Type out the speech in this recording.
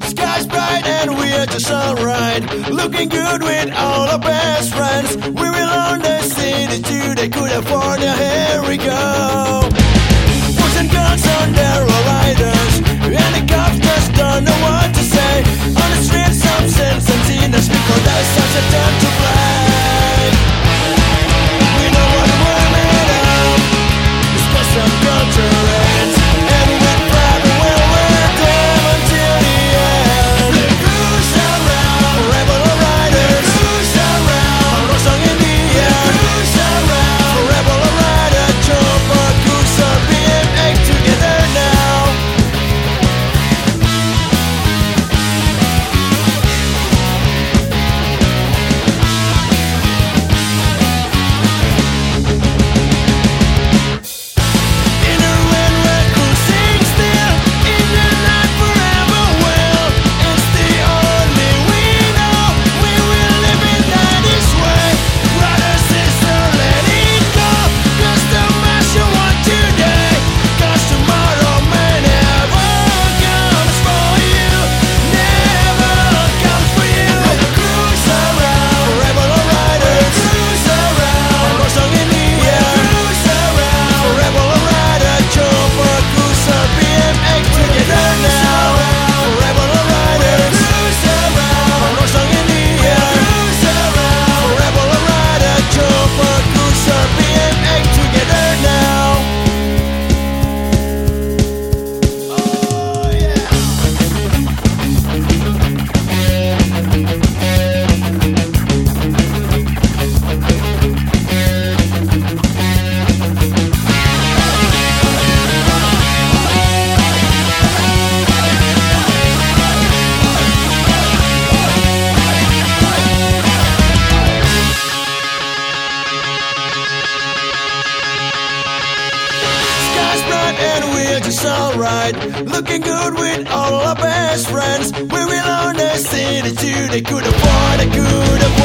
Sky's bright and we're just alright. Looking good with all our best friends. We will own the city too. They could afford a hair we go. and we're just alright. Looking good with all our best friends. We will own the city too. They could afford, they could afford.